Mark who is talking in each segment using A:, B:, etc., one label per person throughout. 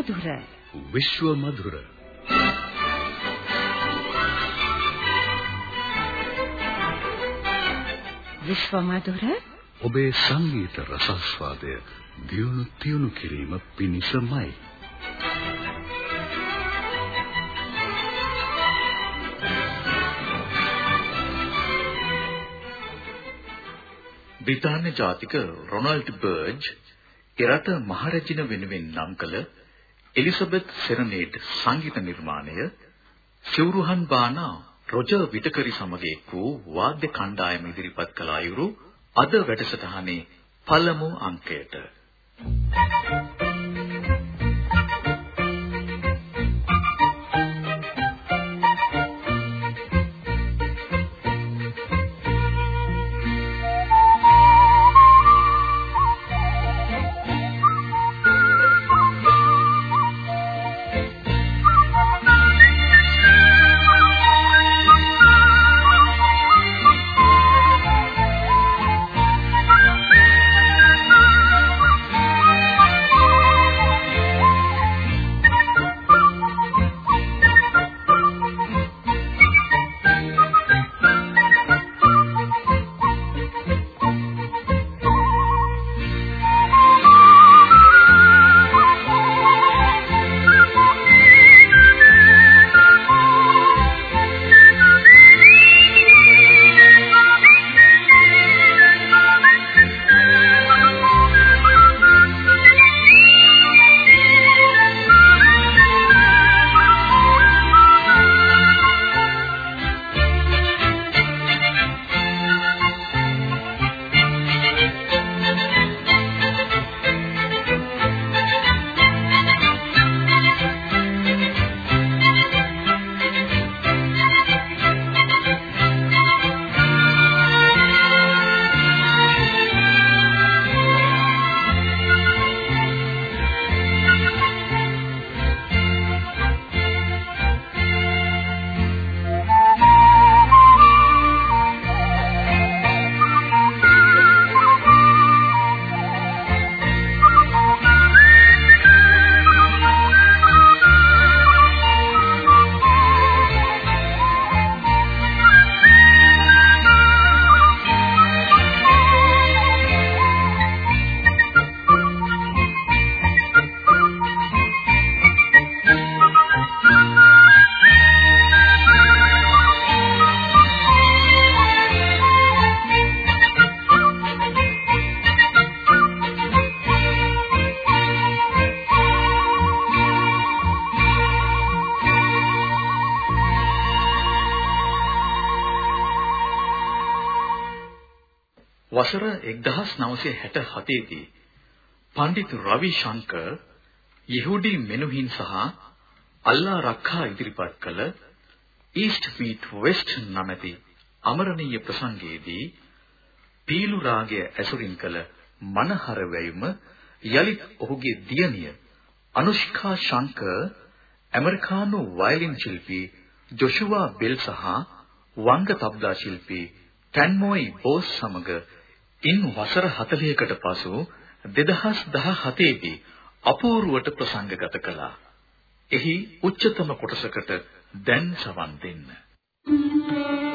A: මధుර
B: විශ්ව මధుර
A: විශ්ව මధుර
B: ඔබේ සංගීත රසස්වාදය දියුණු තියුණු කිරීම පිණිසමයි.
C: බ්‍රිතාන්‍ය ජාතික රොනල්ඩ් බර්ජ් එරට මහරජින වෙනුවෙන් නම් කළ එලිසබෙත් සෙරනේඩ් සංගීත නිර්මාණය සිවුරුහන් බානා රොජර් විටකරි සමග එක් වූ වාද්‍ය කණ්ඩායම ඉදිරිපත් කළ අයුරු අද වැඩසටහනේ පළමු අංකයට. Thank you. වසර 1967 දී පඬිතු රවි ශංකර් යහූඩි මෙනුහින් සහ අල්ලා රක්ඛා ඉදිරිපත් කළ ඊස්ට් මීට් වෙස්ට් නමැති අමරණීය ප්‍රසංගයේදී පීලු රාගය ඇසුරින් කළ මනහර වැයුම යලිත් ඔහුගේ දියණිය අනුෂ්කා ශංකර් ඇමරිකානු වයලින් ශිල්පී ජොෂුවා බෙල් සහ වංග තබ්ලා ශිල්පී ටැන්මෝයි බෝස් සමග ඉන් වසර 40කට පසු 2017 දී අපූර්වට ප්‍රසංගගත කළා. එහි උච්චතම කොටසකට දැන් සවන් දෙන්න. Thank you.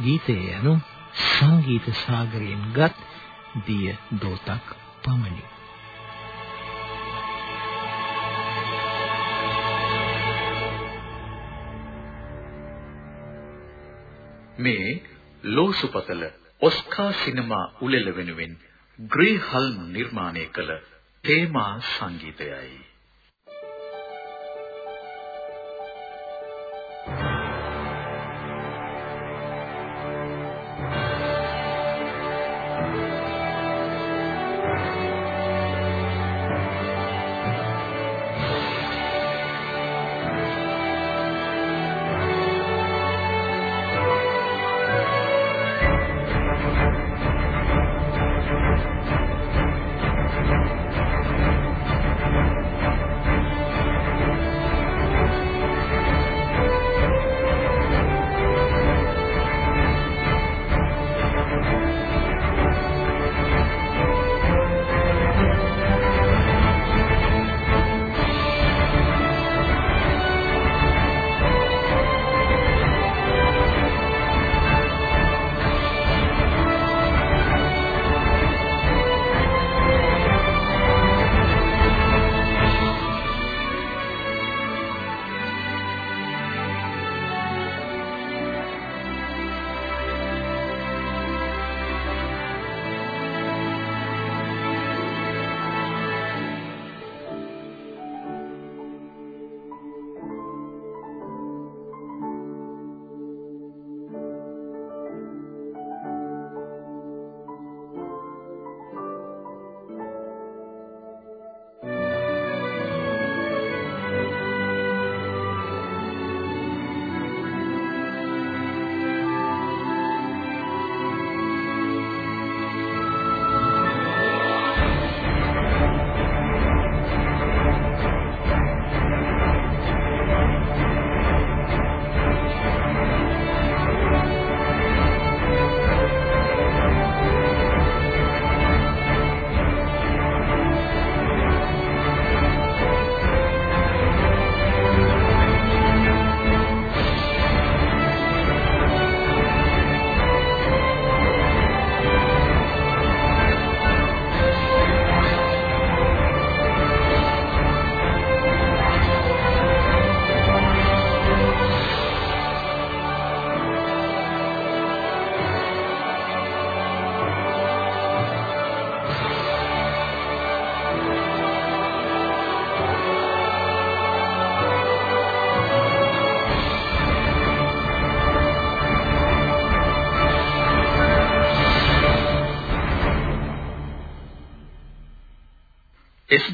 D: ගීතය යනු සංගීත සාගරයෙන් ගත් දිය දෝතක් පමණි.
E: මේ ලෝසුපතල ඔස්කා සිනමා උළෙල වෙනුවෙන් ග්‍රේ හල්ම් නිර්මාණය කළ තේමා සංගීතයයි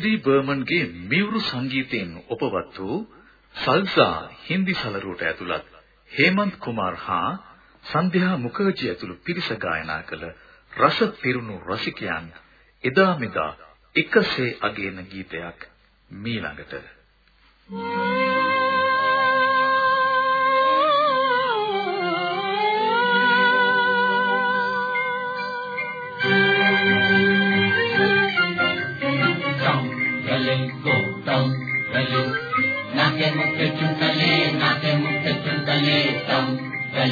E: එස්.ඩී. බර්මන්ගේ මියුරු සංගීතයෙන් උපවත් වූ සල්සා හින්දි සලරුවට ඇතුළත් හේමන්ත් කුමාර් හා සන්ධ්‍යා මුඛර්ජී ඇතුළු පිරිස ගායනා කළ රස පිරුණු රසිකයන් එදා මෙදා එකසේ අගයන ගීතයක් මීළඟට Thank you.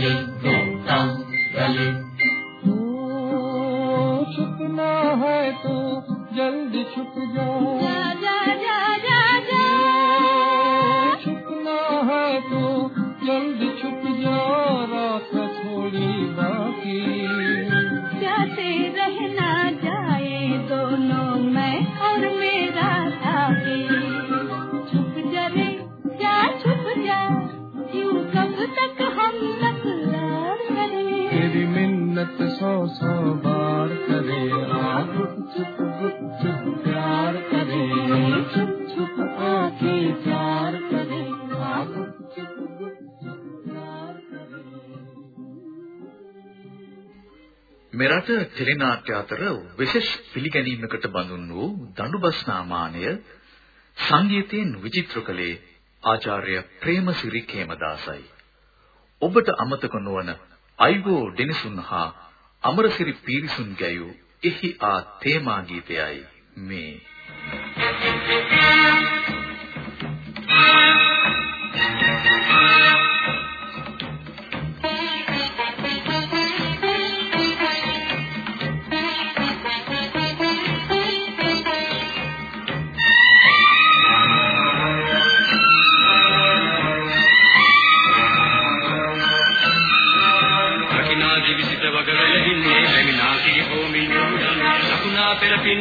E: Hallelujah.
C: මෙරට ටෙලිනාට්‍ය අතර විශේෂ පිළිගැනීමකට බඳුන් වූ දඬුබස්නාමානය සංගීතයෙන් විචිත්‍ර කළේ ආචාර්ය ප්‍රේමසිරි කේමදාසයි. ඔබට අමතක නොවන අයිගෝ ඩෙනිසුන් හා අමරසිරි පීරිසුන් ගැයූ එහි ආ තේමා ගීතයයි මේ.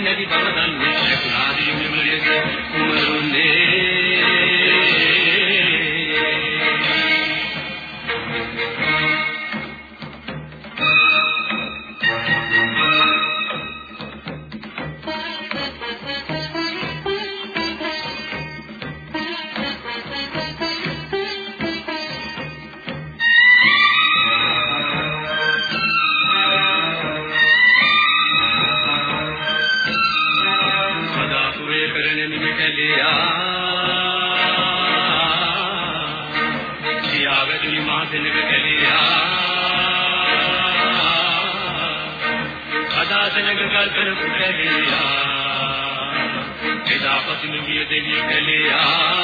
C: නැති බව දන්නේ කුමාරුන් දේ නිගලියා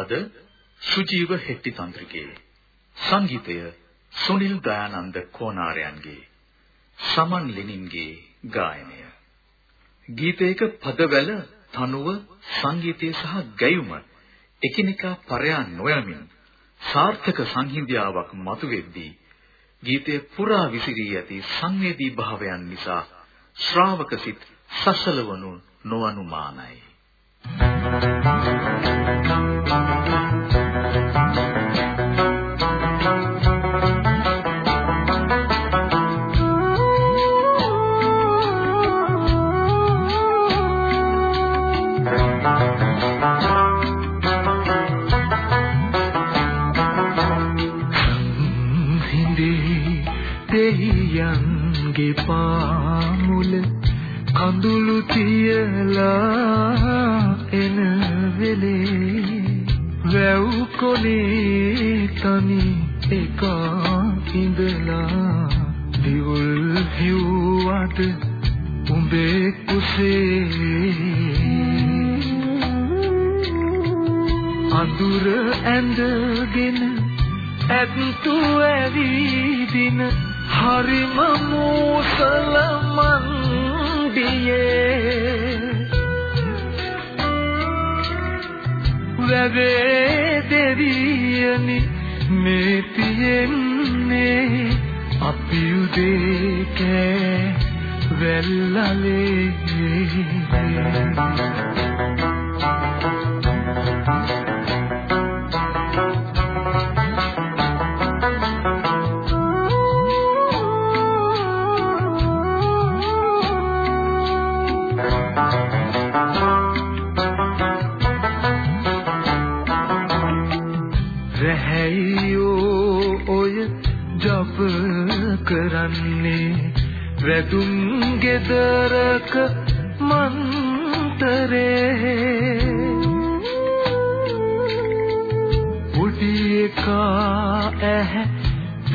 C: ගීපද සුජීව හෙට්ටි තන්ත්‍රිකේ සංගීතය සුනිල් දයානන්ද කෝනාරයන්ගේ සමන් ලෙනින්ගේ ගායනය ගීතයක පදවැල තනුව සංගීතය සහ ගැයුම එකිනෙකා පරයා නොයමින් සාර්ථක සංහිඳියාවක් මතුවෙද්දී ගීතය පුරා විසිරී ඇති සංවේදී භාවයන් නිසා ශ්‍රාවක සිත් සසලවනු නොඅනුමානයි Thank you.
F: වැවේ දෙවියනි මේ තියෙන්නේ අපි උදේ කෑ වැල්ලලේ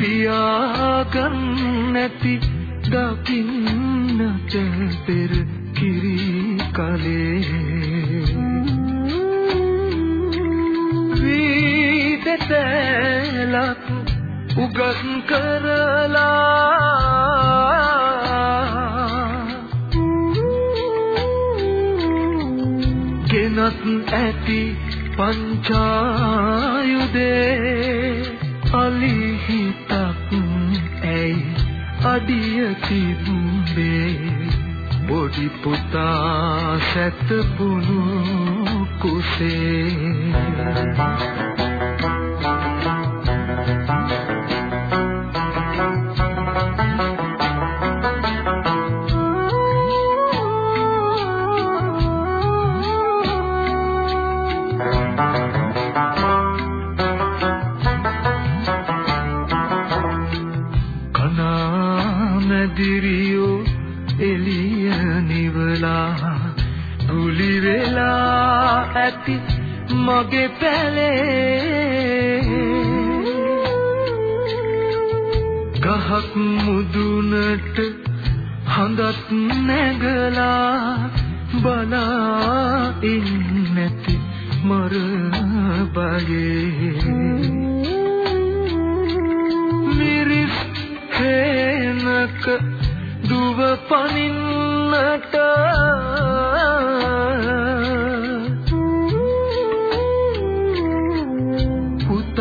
F: පියාගන් නැති දකින්නට පෙර කිරි කලේ වීදතලක් උගත් කරලා. ගෙනත් ඇති පංචායුදේ අඩිය තිබුණේ බොඩි පුතා සැතපුණු කුසේ.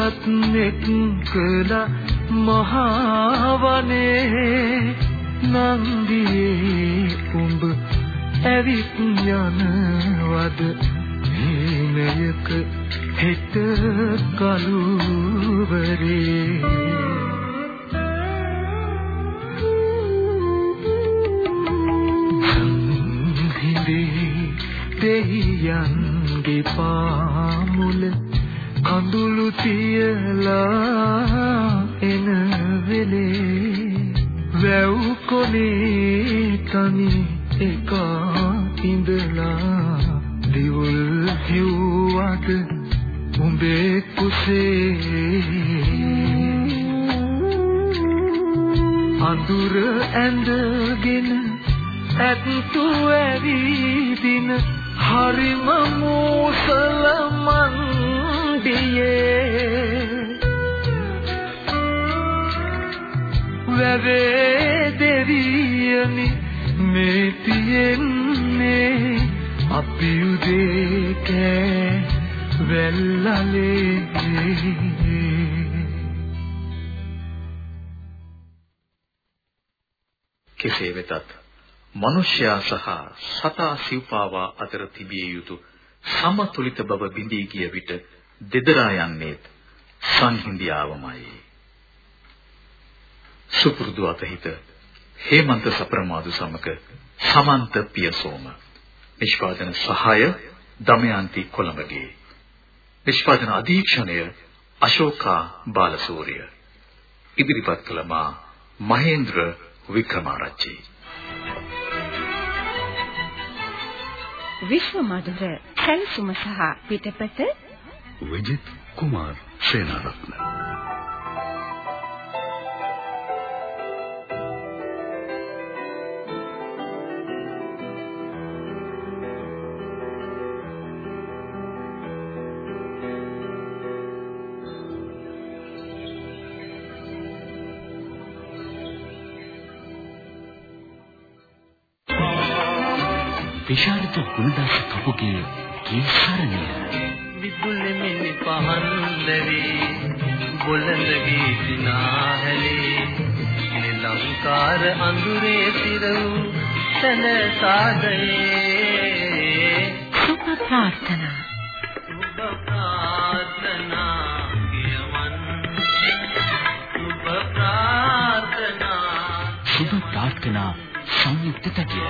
F: එක්කලා මහවනේ නන්දියේ උඹ ඇවිත් යනවද? හේනයක හෙට කලුවරේ දෙහියන්ගේ පාමුල කඳුළු තියලා එන වෙලේ වැව් කොනේ තනි එක ඉඳලා දිවුල් හිව්වට උඹේ කුසේ අඳුර ඇඳගෙන ඇත්තු ඇවිදින හරිම මෝසල මන් කුඩියේ වැවේ දෙවියනි මේ තියෙන්නේ අපි උදේ කෑ වැල්ලලේ
C: කෙසේ වෙතත් මිනිසයා සහ සතා සිව්පාවා අතර තිබිය යුතු සමතුලිත බව බිඳී ගිය විට දෙදරා යන්නේ සංහිඳියාවමයි. සුපුරුදු අතහිත හේමන්ත සප්‍රමාදු සමග සමන්ත පියසෝම. නිෂ්පාදන සහාය දමයන්ති කොළඹගේ. නිෂ්පාදන අධීක්ෂණය අශෝකා බාලසූරිය. ඉදිරිපත් කළ මා මහේන්ද්‍ර
G: වික්‍රමාරච්චි.
A: විශ්ව මధుර සැලසුම සහ පිටපත
B: විජිත් කුමාර් සේනාරත්න
H: විශාරද ගුණදාස කපුගේ කීසරණය
I: විදුලි මිනි පහන් ලැබී බොළඳ ගීතිනාහලේ නිලංකාර අඳුරේ සිර වූ සන සාදයේ
A: සුභ ප්‍රාර්ථනා.
I: සුබ ප්‍රාර්ථනා කියවන්. සුබ ප්‍රාර්ථනා.
H: සුබ ප්‍රාර්ථනා සංයුක්ත තගිය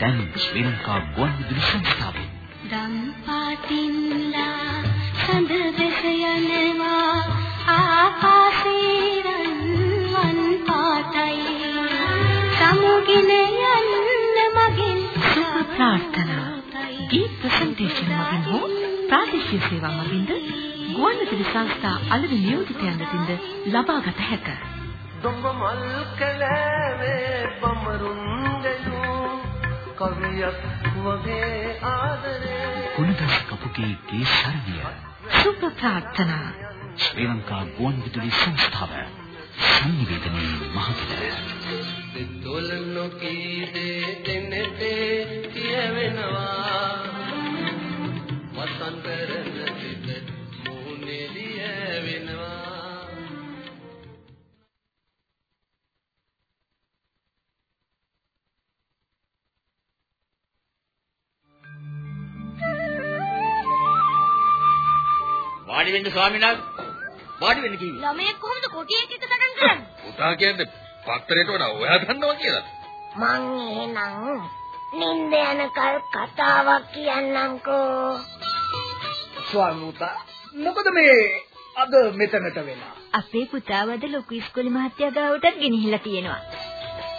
H: දැන් ශ්‍රී ලංකා ගුවන්විදුලි සංස්ථාවේ.
J: දම් පාටින්ලා සඳ බැස යනවා ආකාශේ රන්වන් පාටයි සමුගින යන්න මගෙන්
A: සුභ ප්‍රාර්ථනා. ගීත ප්‍රසන්ටේෂන් මගින් හෝ ප්‍රාදේශීය සේවා මගින්ද ගුවන්විදුලි සංස්ථා අලෙවි නියෝජිතයන් වෙතින්ද ලබාගත හැකිය.
I: දොඹ මල් කලවේ බමරුන් ගයූ කවියක් වගේ ආදරේ
H: ගුණදාස කපුගේ කීසරණය
A: සුභ ප්‍රාර්ථනා.
H: ශ්‍රී ලංකා ගුවන්විදුලි සංස්ථාව සංනිවේදනයේ මහතර
I: දොලනෝ කීදේ දෙනෙතේ කියවෙනවා. වසන්
K: වාඩි වෙන්න ස්වාමීන්. වාඩි වෙන්න කිව්වේ.
J: ළමයෙක් කොහොමද කොටියක් එක සටන් කරන්නේ
K: පුතා කියන්නේ පත්තරේට වඩා ඔයා දන්නවා කියලා.
J: මං එහෙනම් නින්ද යනකල් කතාවක් කියන්නම්කෝ
L: ස්වාමීතා මොකද මේ අද මෙතනට වෙලා
J: අපේ පුතාවද ලොකු ඉස්කෝලේ මහත්තයා ගාවටත් ගෙනහිලා තියෙනවා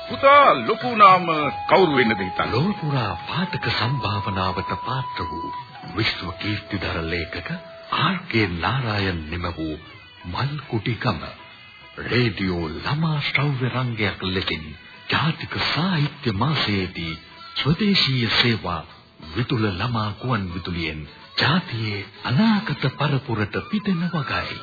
G: පුතා ලොකු නාම කවුරු වෙන්නද හිතන්නේ?
B: ලෝක පුරා පාඨක සම්භාවනාවට පාත්‍ර වූ විශ්ව කීර්තිදර ලේඛක ආර්.කේ. නාරායන් නිම වූ මල් කුටිකම රේඩියෝ ළමා ශ්‍රව්‍ය රංගයක් ලෙසින් ජාතික සාහිත්‍ය මාසයේදී ස්වදේශීය සේවා විතුල ළමා ගුවන් විදුලියෙන් ජාතියේ අනාගත පරපුරට පිටෙන වගයි.